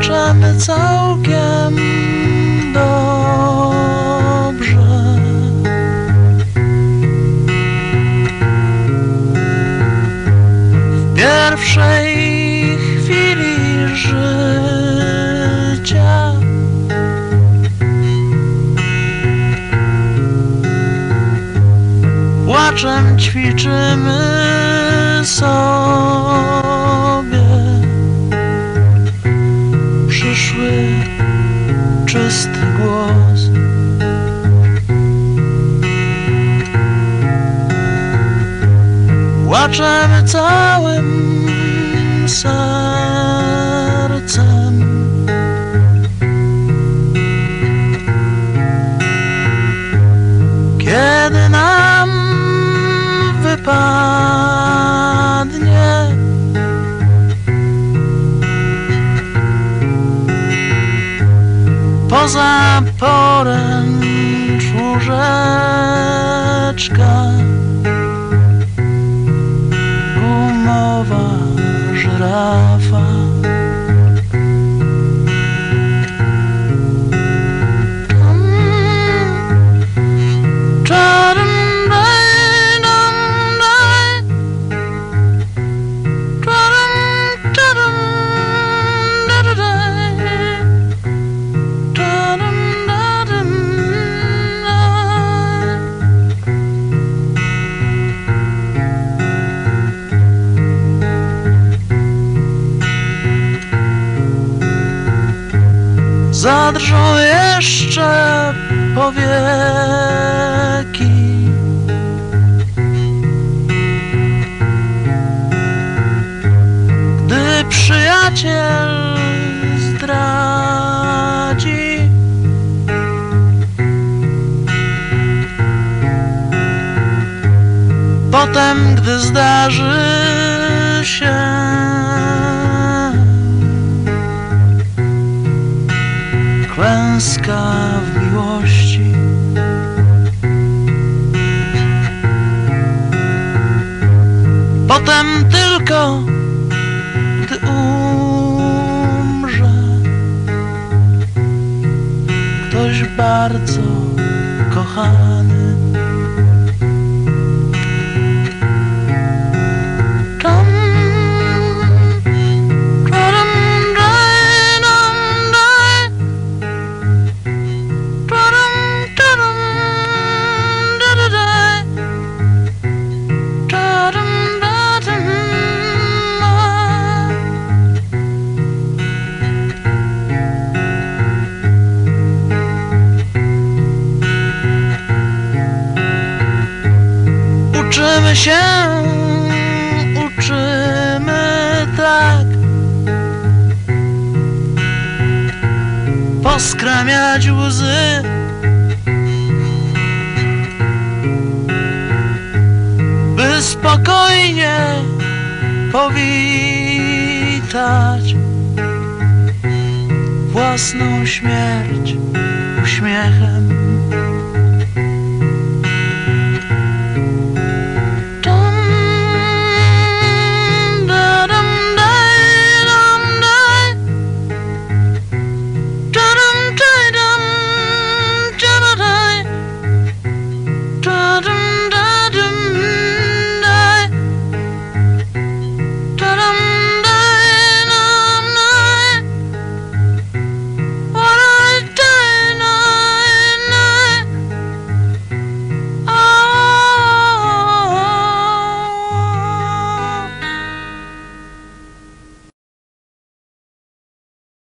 płaczemy całkiem dobrze. W pierwszej chwili życia płaczem ćwiczymy sobie czysty głos. Płaczemy całym sercem. Poza poręcz łóżeczka gumowa żyrafa. Zadrżą jeszcze powieki. Gdy przyjaciel zdradzi Potem, gdy zdarzy bardzo kochany. Się, uczymy tak poskramiać łzy. By spokojnie powitać własną śmierć uśmiechem.